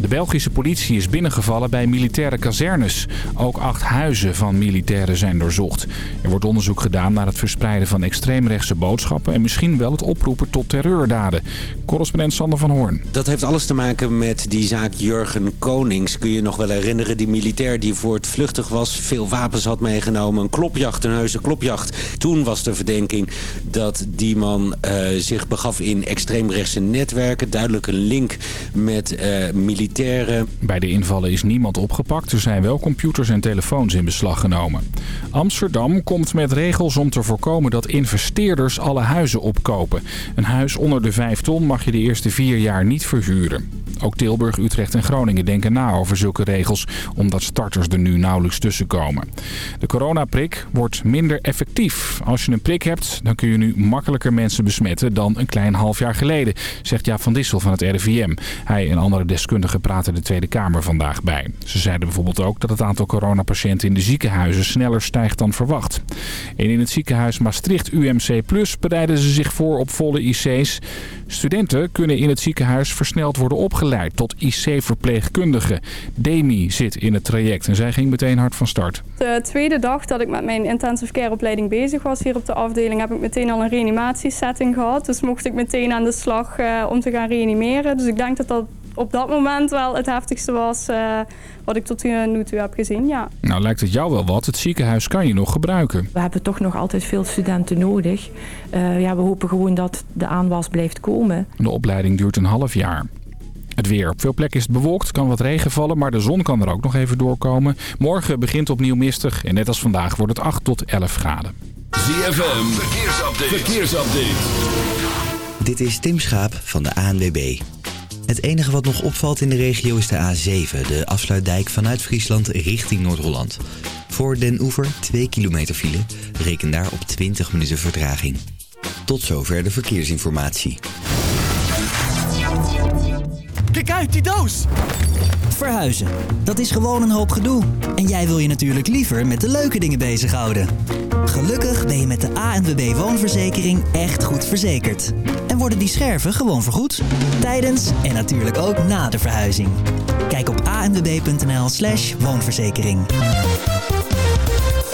De Belgische politie is binnengevallen bij militaire kazernes. Ook acht huizen van militairen zijn doorzocht. Er wordt onderzoek gedaan naar het verspreiden van extreemrechtse boodschappen... en misschien wel het oproepen tot terreurdaden. Correspondent Sander van Hoorn. Dat heeft alles te maken met die zaak Jurgen Konings. Kun je nog wel herinneren, die militair die voor het vluchtig was... veel wapens had meegenomen, een klopjacht, een heuse klopjacht. Toen was de verdenking dat die man uh, zich begaf in extreemrechtse netwerken. Duidelijk een link met uh, bij de invallen is niemand opgepakt. Er zijn wel computers en telefoons in beslag genomen. Amsterdam komt met regels om te voorkomen dat investeerders alle huizen opkopen. Een huis onder de 5 ton mag je de eerste vier jaar niet verhuren. Ook Tilburg, Utrecht en Groningen denken na over zulke regels... omdat starters er nu nauwelijks tussenkomen. De coronaprik wordt minder effectief. Als je een prik hebt, dan kun je nu makkelijker mensen besmetten... dan een klein half jaar geleden, zegt Jaap van Dissel van het RIVM. Hij en andere deskundigen praten de Tweede Kamer vandaag bij. Ze zeiden bijvoorbeeld ook dat het aantal coronapatiënten in de ziekenhuizen... sneller stijgt dan verwacht. En in het ziekenhuis Maastricht UMC Plus bereiden ze zich voor op volle IC's. Studenten kunnen in het ziekenhuis versneld worden opgeleid tot IC-verpleegkundige. Demi zit in het traject en zij ging meteen hard van start. De tweede dag dat ik met mijn intensive care opleiding bezig was hier op de afdeling... heb ik meteen al een reanimatiesetting gehad. Dus mocht ik meteen aan de slag uh, om te gaan reanimeren. Dus ik denk dat dat op dat moment wel het heftigste was uh, wat ik tot nu toe heb gezien, ja. Nou lijkt het jou wel wat. Het ziekenhuis kan je nog gebruiken. We hebben toch nog altijd veel studenten nodig. Uh, ja, we hopen gewoon dat de aanwas blijft komen. De opleiding duurt een half jaar. Het weer. Op veel plekken is het bewolkt, kan wat regen vallen, maar de zon kan er ook nog even doorkomen. Morgen begint opnieuw mistig en net als vandaag wordt het 8 tot 11 graden. ZFM, verkeersupdate. verkeersupdate. Dit is Tim Schaap van de ANWB. Het enige wat nog opvalt in de regio is de A7, de afsluitdijk vanuit Friesland richting Noord-Holland. Voor Den Oever 2 kilometer file, reken daar op 20 minuten vertraging. Tot zover de verkeersinformatie. Kijk uit, die doos! Verhuizen, dat is gewoon een hoop gedoe. En jij wil je natuurlijk liever met de leuke dingen bezighouden. Gelukkig ben je met de ANWB Woonverzekering echt goed verzekerd. En worden die scherven gewoon vergoed. Tijdens en natuurlijk ook na de verhuizing. Kijk op anwb.nl slash woonverzekering.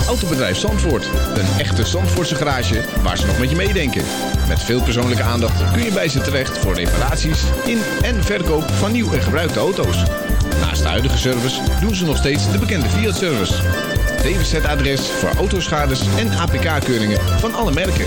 Autobedrijf Zandvoort. Een echte Zandvoortse garage waar ze nog met je meedenken. Met veel persoonlijke aandacht kun je bij ze terecht voor reparaties in en verkoop van nieuw en gebruikte auto's. Naast de huidige service doen ze nog steeds de bekende Fiat-service. DWZ-adres voor autoschades en APK-keuringen van alle merken.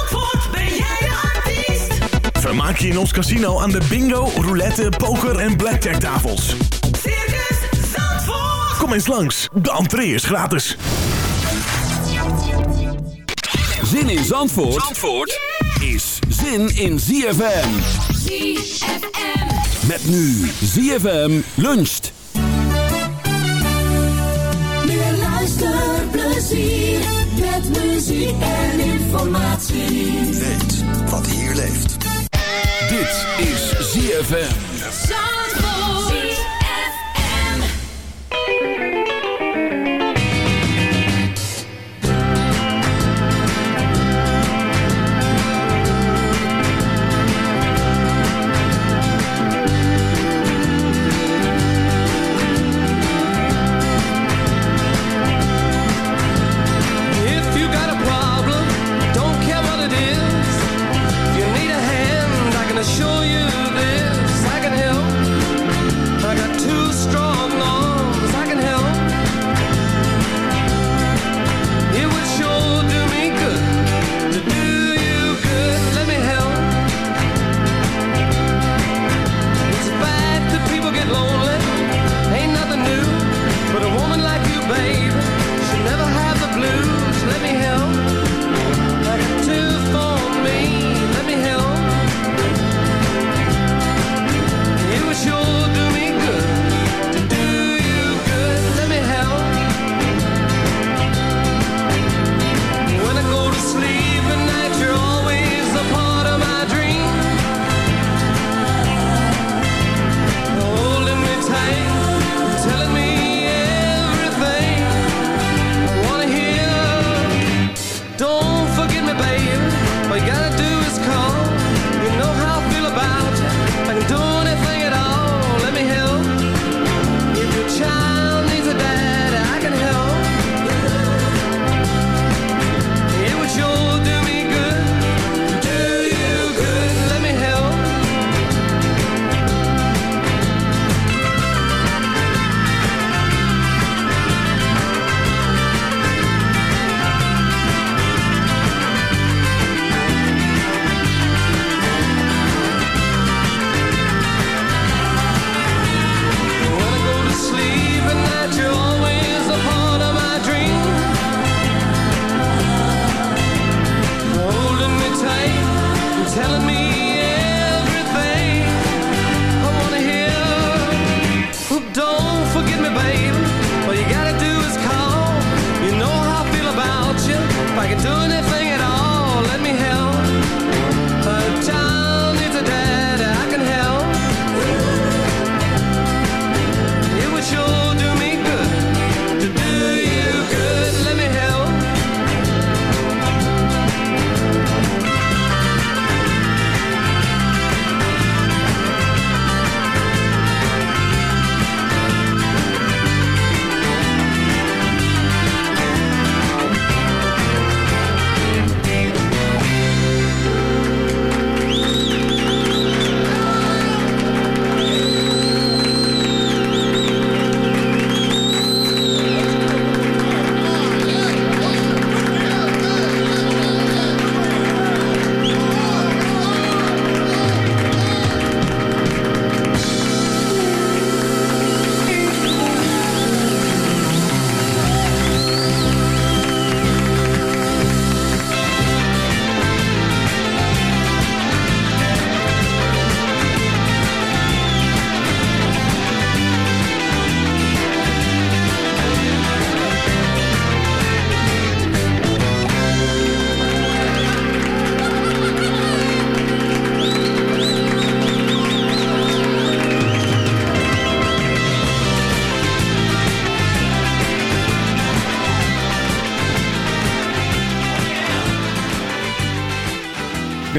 Vermaak je in ons casino aan de bingo, roulette, poker en blackjack tafels. Circus Zandvoort. Kom eens langs, de entree is gratis. Zin in Zandvoort, Zandvoort is zin in ZFM. ZFM. Met nu ZFM luncht. Meer luisterplezier met muziek en informatie. Weet wat hier leeft. Dit is ZFM.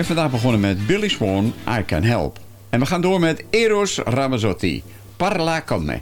ben vandaag begonnen met Billy Swan, I Can Help. En we gaan door met Eros Ramazzotti, Parla con me.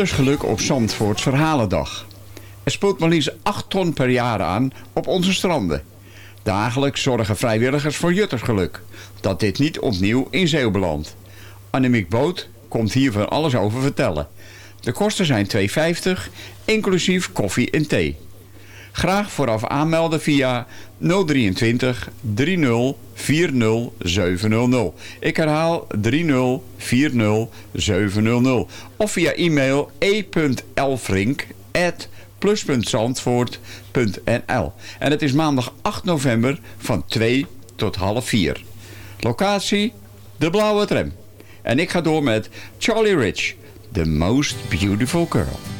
Juttersgeluk op Zandvoorts Verhalendag. Er spoelt maar liefst 8 ton per jaar aan op onze stranden. Dagelijks zorgen vrijwilligers voor Juttersgeluk. Dat dit niet opnieuw in zee belandt. Annemiek Boot komt hier van alles over vertellen. De kosten zijn 2,50, inclusief koffie en thee graag vooraf aanmelden via 023 30 40 700. Ik herhaal 30 700. Of via e-mail e.elfrink plus.zandvoort.nl. En het is maandag 8 november van 2 tot half 4. Locatie, de blauwe tram. En ik ga door met Charlie Rich, The Most Beautiful Girl.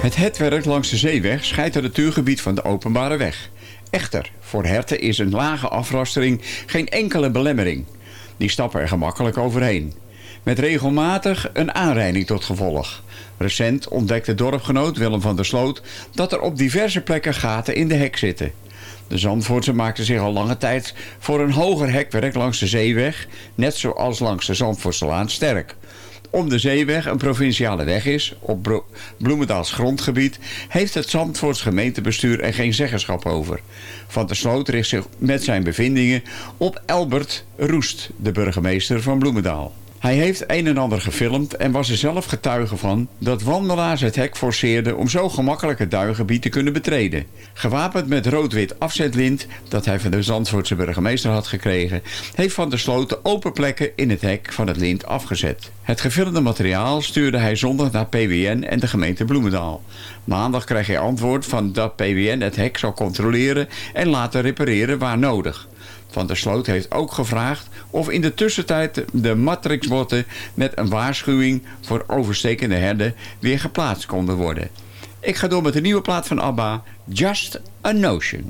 Het hetwerk langs de zeeweg scheidt het natuurgebied van de openbare weg. Echter, voor herten is een lage afrastering geen enkele belemmering. Die stappen er gemakkelijk overheen. Met regelmatig een aanrijding tot gevolg. Recent ontdekte dorpgenoot Willem van der Sloot dat er op diverse plekken gaten in de hek zitten. De Zandvoortse maakten zich al lange tijd voor een hoger hekwerk langs de zeeweg, net zoals langs de Zandvoortselaan sterk. Om de zeeweg een provinciale weg is, op Bloemendaals grondgebied, heeft het Zandvoorts gemeentebestuur er geen zeggenschap over. Van der Sloot richt zich met zijn bevindingen op Elbert Roest, de burgemeester van Bloemendaal. Hij heeft een en ander gefilmd en was er zelf getuige van dat wandelaars het hek forceerden om zo gemakkelijk het duingebied te kunnen betreden. Gewapend met rood-wit afzetlint dat hij van de Zandvoortse burgemeester had gekregen, heeft Van der Sloot de open plekken in het hek van het lint afgezet. Het gefilmde materiaal stuurde hij zondag naar PWN en de gemeente Bloemendaal. Maandag kreeg hij antwoord van dat PWN het hek zal controleren en laten repareren waar nodig. Van der Sloot heeft ook gevraagd of in de tussentijd de matrixbotten met een waarschuwing voor overstekende herden weer geplaatst konden worden. Ik ga door met de nieuwe plaat van ABBA, Just a Notion.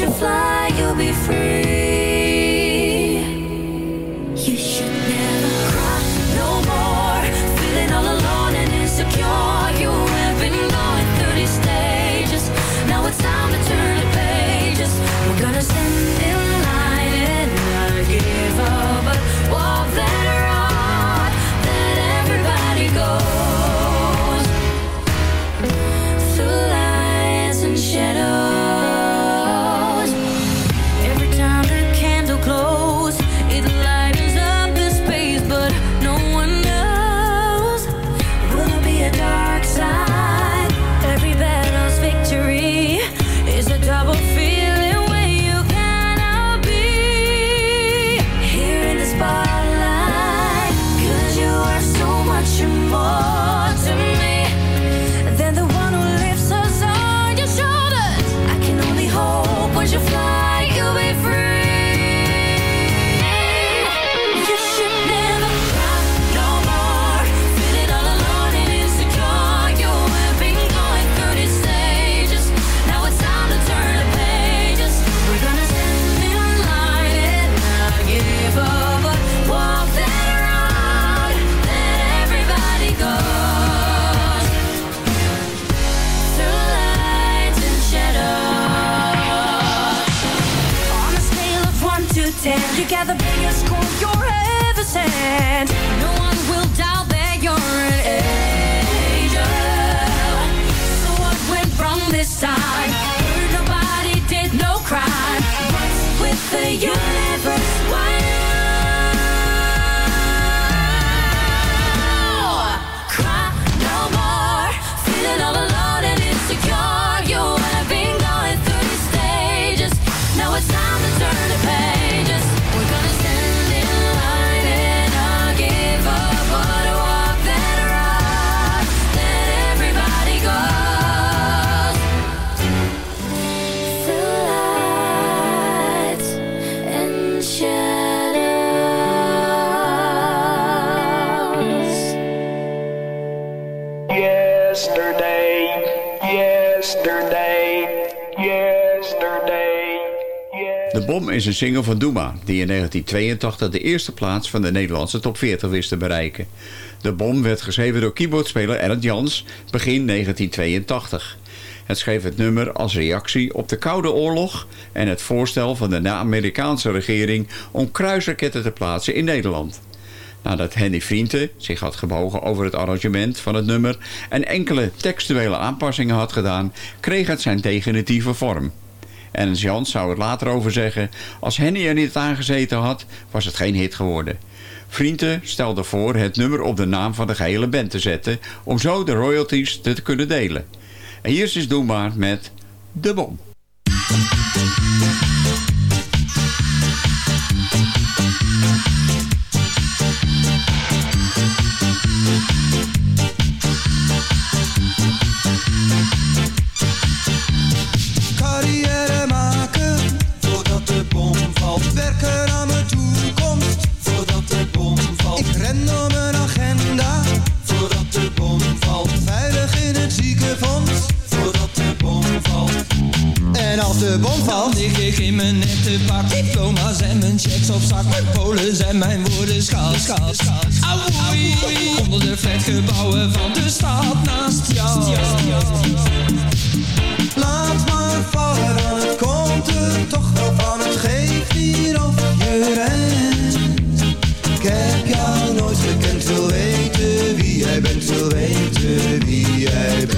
You fly, Bom is een single van Doema, die in 1982 de eerste plaats van de Nederlandse top 40 wist te bereiken. De Bom werd geschreven door keyboardspeler Ernst Jans begin 1982. Het schreef het nummer als reactie op de Koude Oorlog en het voorstel van de Amerikaanse regering om kruisraketten te plaatsen in Nederland. Nadat Henny Vrienden zich had gebogen over het arrangement van het nummer en enkele textuele aanpassingen had gedaan, kreeg het zijn definitieve vorm. En Jans zou het later over zeggen, als Henny er niet aangezeten had, was het geen hit geworden. Vrienden stelde voor het nummer op de naam van de gehele band te zetten, om zo de royalties te kunnen delen. En hier is Doe maar met De Bom. Als de bom valt, Dan lig ik in mijn nette pak. Diploma's en mijn checks op zak. Mijn polen zijn mijn woorden schaal, schaal, schaal Auwoei, onder de flatgebouwen van de stad naast jou. Laat maar vallen, dan het komt er toch wel van. Het geeft hier of je rent. Ik heb jou nooit gekend, wil weten wie jij bent, wil weten wie jij bent.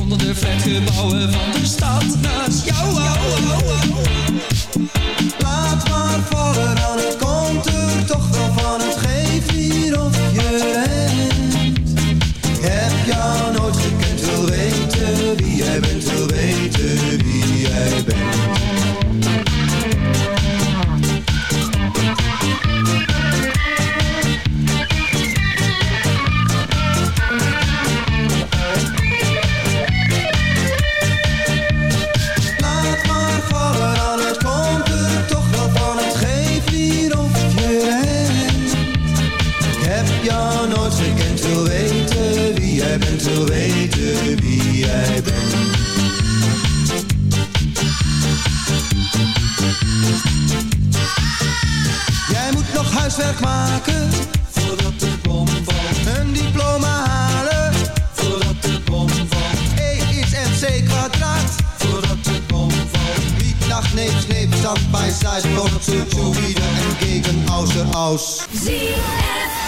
Onder de flatgebouwen van de stad Naast jou, au, au, au. Laat maar vallen, dan het komt er toch wel van. Het geeft niet of je rent. Ik heb jou nooit gekend, wil weten wie jij bent, wil weten wie jij bent. Stand bij zijs, tot zu, wieder en gegen außer aus. You'll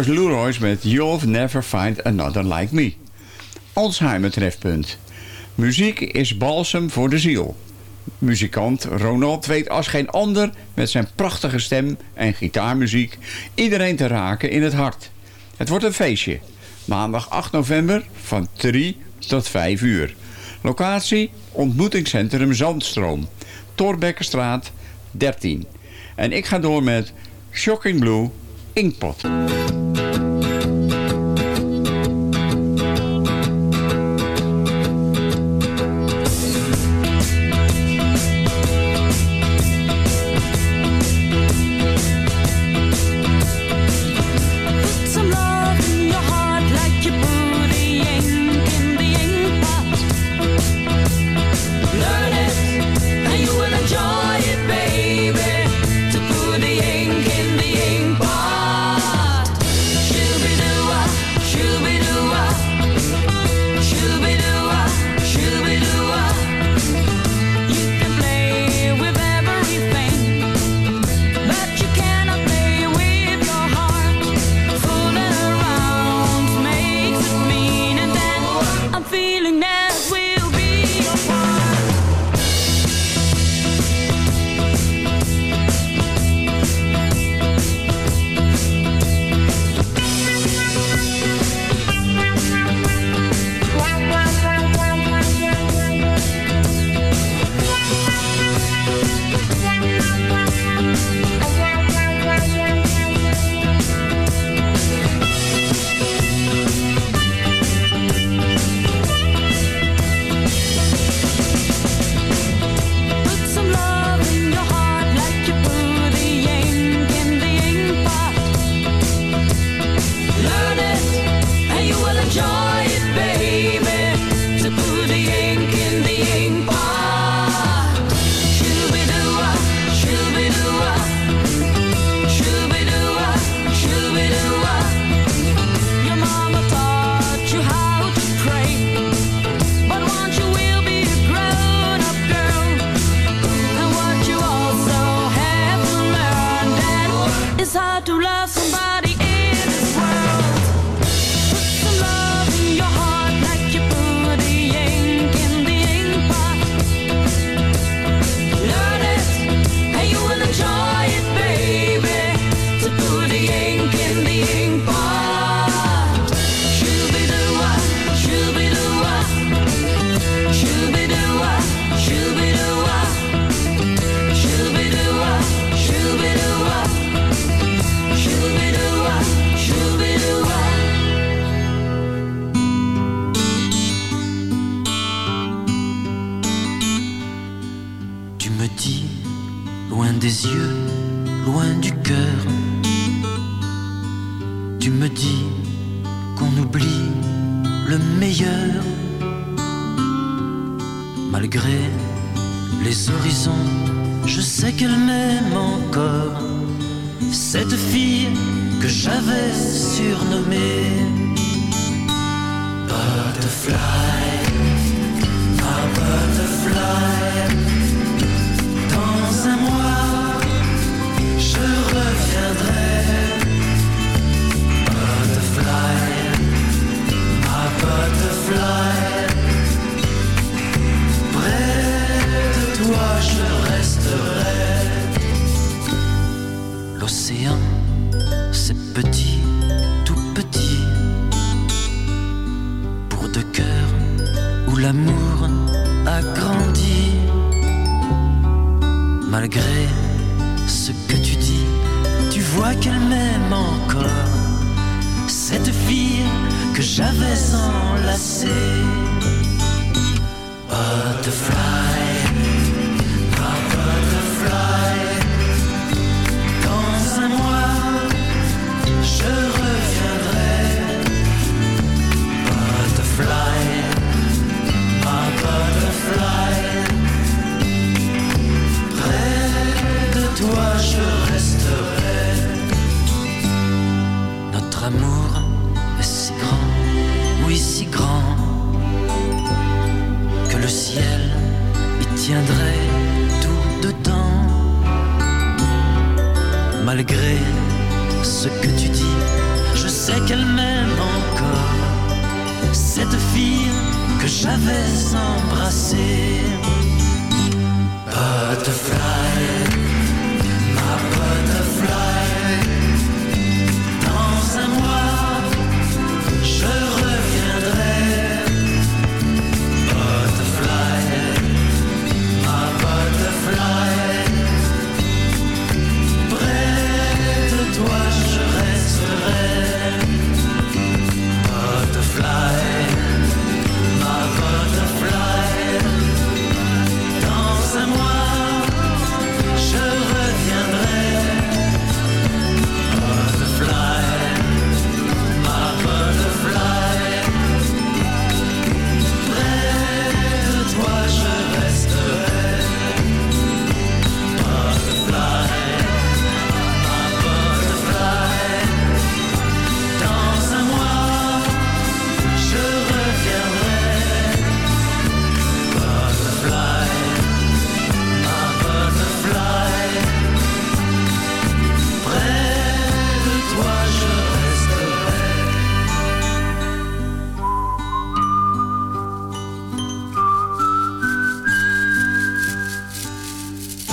Marcos Leroy's met You'll Never Find Another Like Me. Alzheimer trefpunt. Muziek is balsem voor de ziel. Muzikant Ronald weet als geen ander met zijn prachtige stem en gitaarmuziek iedereen te raken in het hart. Het wordt een feestje. Maandag 8 november van 3 tot 5 uur. Locatie ontmoetingscentrum Zandstroom. Torbekkerstraat 13. En ik ga door met Shocking Blue Inkpot.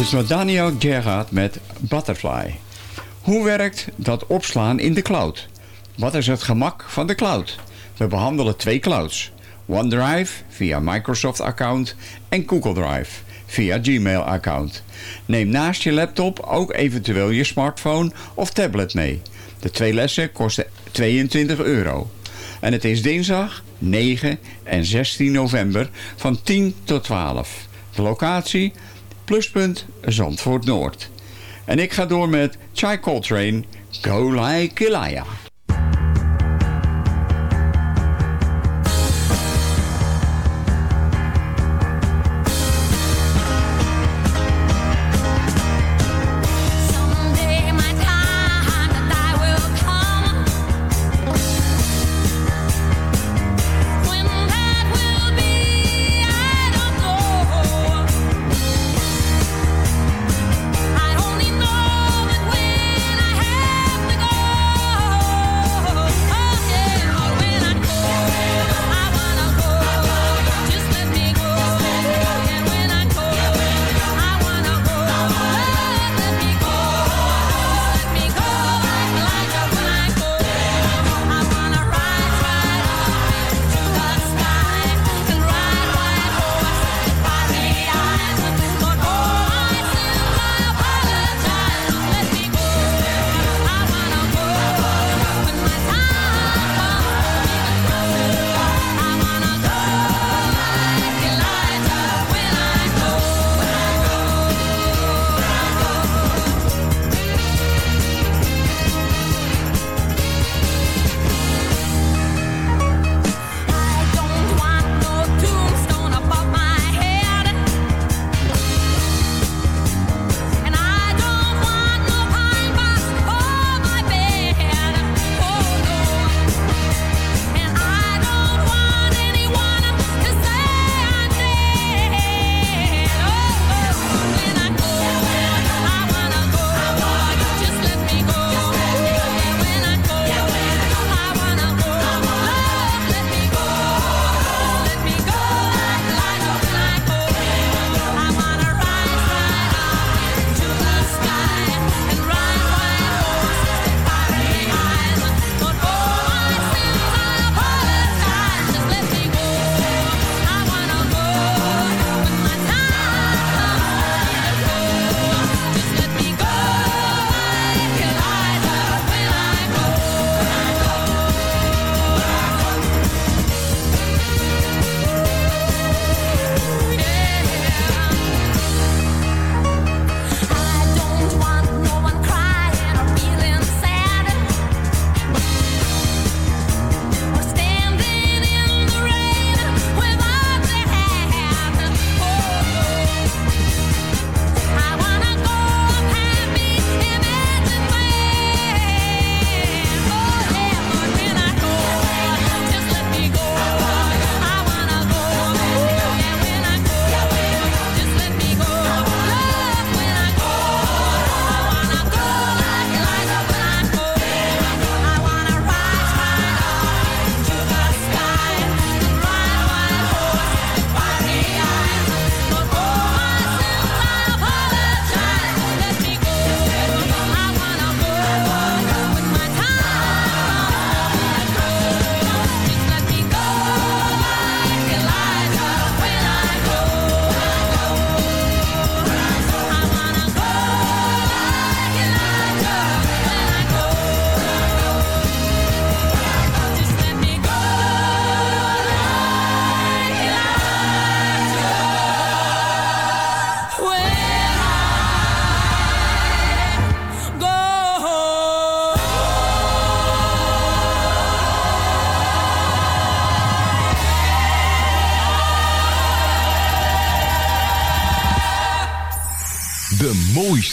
Zo Daniel Gerhard met Butterfly. Hoe werkt dat opslaan in de cloud? Wat is het gemak van de cloud? We behandelen twee clouds. OneDrive via Microsoft-account en Google Drive via Gmail-account. Neem naast je laptop ook eventueel je smartphone of tablet mee. De twee lessen kosten 22 euro. En het is dinsdag 9 en 16 november van 10 tot 12. De locatie Pluspunt Zandvoort Noord. En ik ga door met Chai Coltrane, Go Like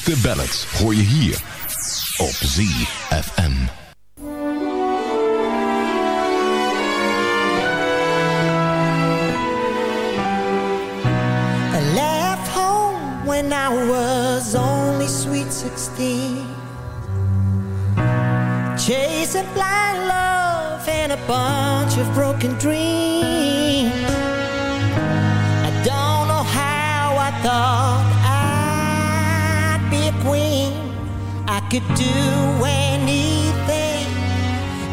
beste ballads hoor je hier op ZFM. I left home when I was only sweet 16 Chasing blind love and a bunch of broken dreams could do anything,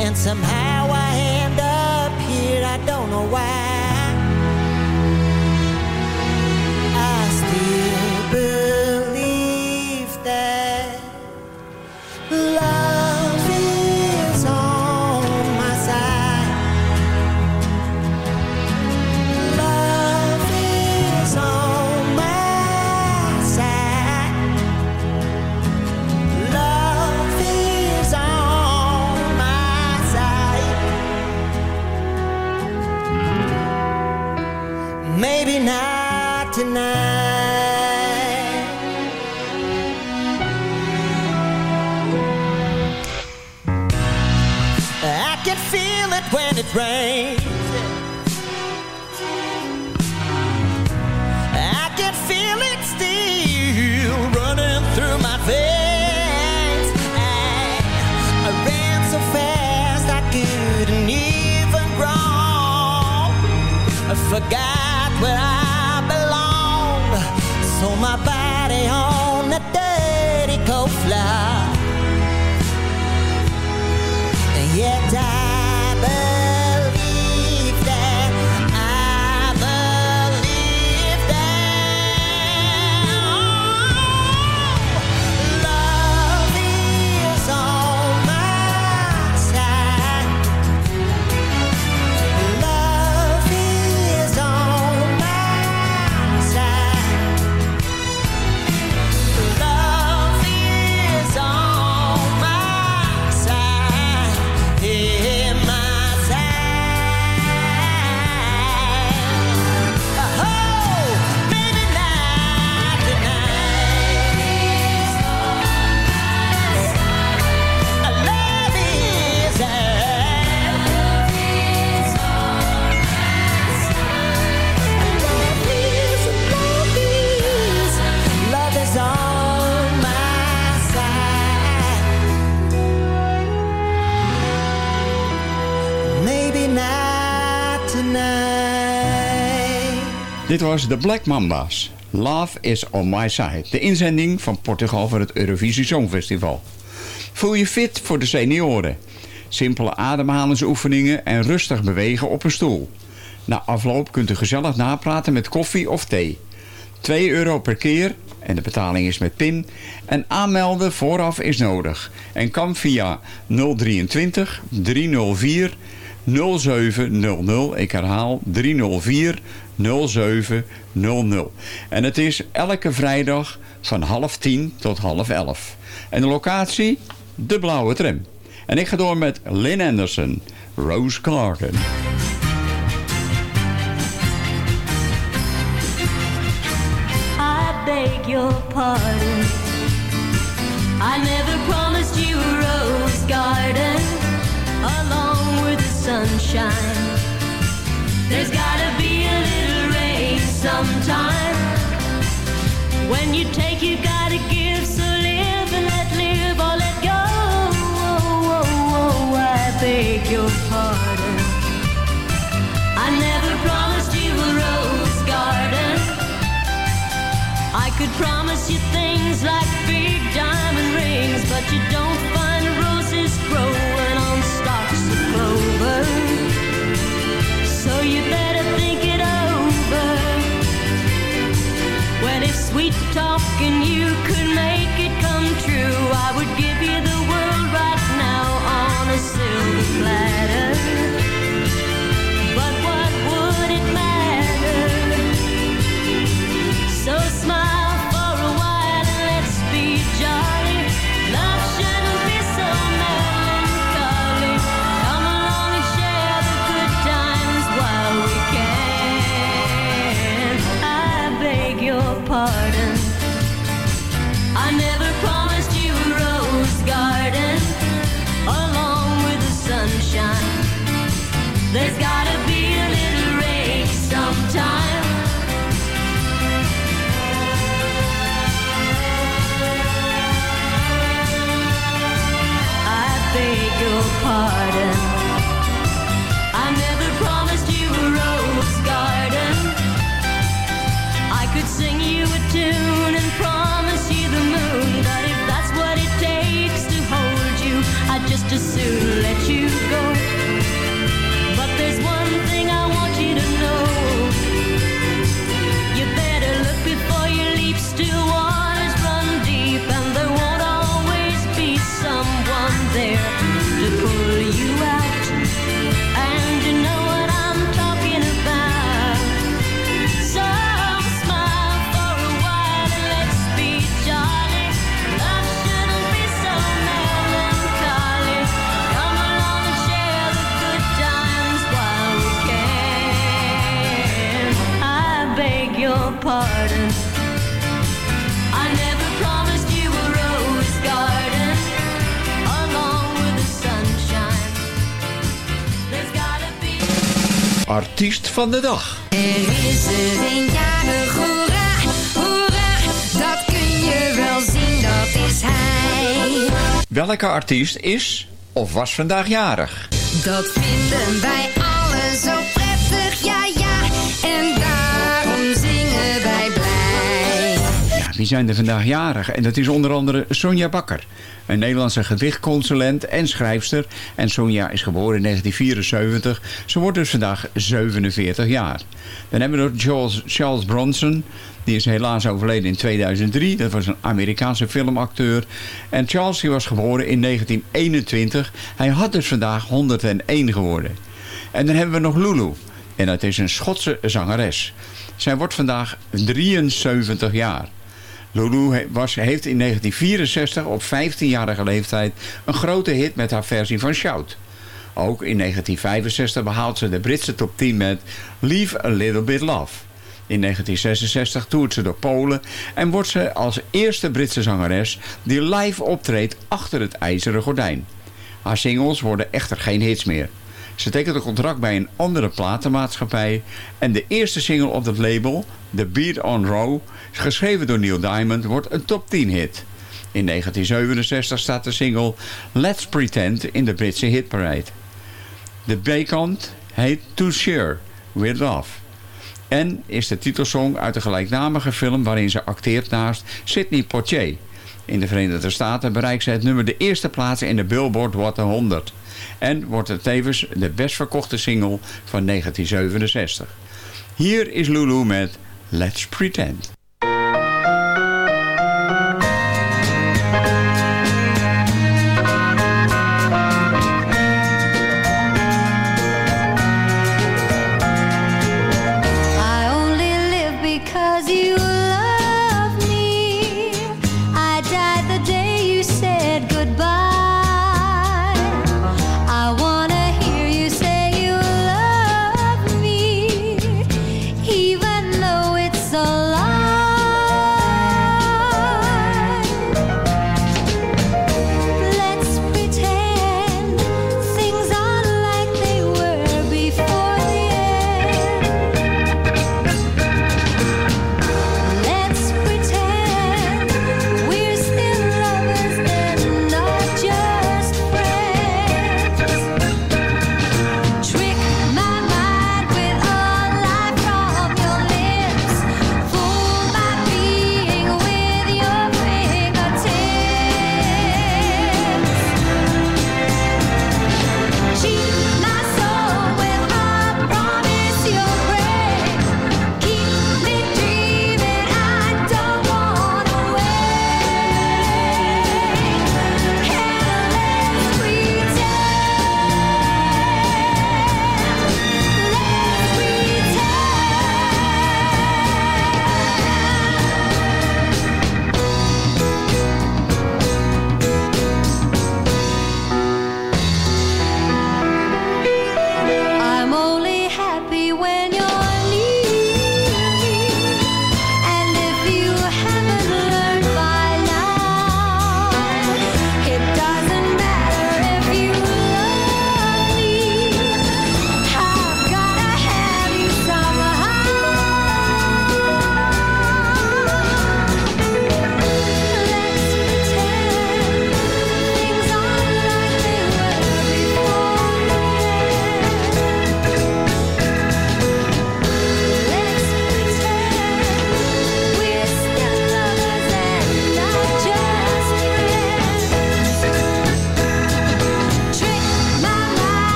and somehow it. I can feel it still running through my veins. I, ran so fast I couldn't even. I forgot where I. So my body on dirty cold floor. Dit was de Black Mamba's. Love is on my side. De inzending van Portugal voor het Eurovisie Songfestival. Voel je fit voor de senioren? Simpele ademhalingsoefeningen en rustig bewegen op een stoel. Na afloop kunt u gezellig napraten met koffie of thee. 2 euro per keer en de betaling is met PIN. En aanmelden vooraf is nodig. En kan via 023 304 0700. Ik herhaal 304 0700. En het is elke vrijdag van half tien tot half elf. En de locatie? De Blauwe Tram. En ik ga door met Lynn Anderson, Rose Garden. I beg your pardon. I never sunshine. There's gotta be a little rain sometime. When you take, you gotta give. Artiest van de dag. Er is een jarig, hoera, hoera, dat kun je wel zien, dat is hij. Welke artiest is of was vandaag jarig? Dat vinden wij zijn er vandaag jarig? En dat is onder andere Sonja Bakker. Een Nederlandse gedichtconsulent en schrijfster. En Sonja is geboren in 1974. Ze wordt dus vandaag 47 jaar. Dan hebben we nog Charles, Charles Bronson. Die is helaas overleden in 2003. Dat was een Amerikaanse filmacteur. En Charles was geboren in 1921. Hij had dus vandaag 101 geworden. En dan hebben we nog Lulu. En dat is een Schotse zangeres. Zij wordt vandaag 73 jaar. Lulu heeft in 1964 op 15-jarige leeftijd een grote hit met haar versie van Shout. Ook in 1965 behaalt ze de Britse top 10 met Leave a Little Bit Love. In 1966 toert ze door Polen en wordt ze als eerste Britse zangeres die live optreedt achter het ijzeren gordijn. Haar singles worden echter geen hits meer. Ze tekent een contract bij een andere platenmaatschappij en de eerste single op dat label, The Beat on Row, geschreven door Neil Diamond, wordt een top 10 hit. In 1967 staat de single Let's Pretend in de Britse hitparade. De B-kant heet To Share With Love. En is de titelsong uit de gelijknamige film waarin ze acteert naast Sidney Poitier. In de Verenigde Staten bereikt ze het nummer de eerste plaats in de Billboard Hot 100. En wordt het tevens de best verkochte single van 1967. Hier is Lulu met Let's Pretend.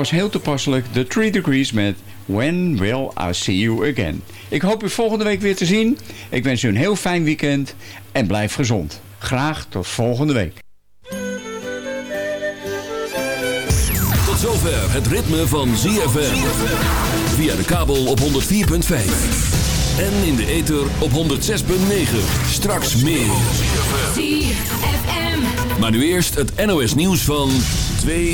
Was heel toepasselijk, The 3 Degrees met When Will I See You Again. Ik hoop u volgende week weer te zien. Ik wens u een heel fijn weekend en blijf gezond. Graag tot volgende week. Tot zover het ritme van ZFM. Via de kabel op 104.5. En in de ether op 106.9. Straks meer. ZFM. Maar nu eerst het NOS nieuws van 2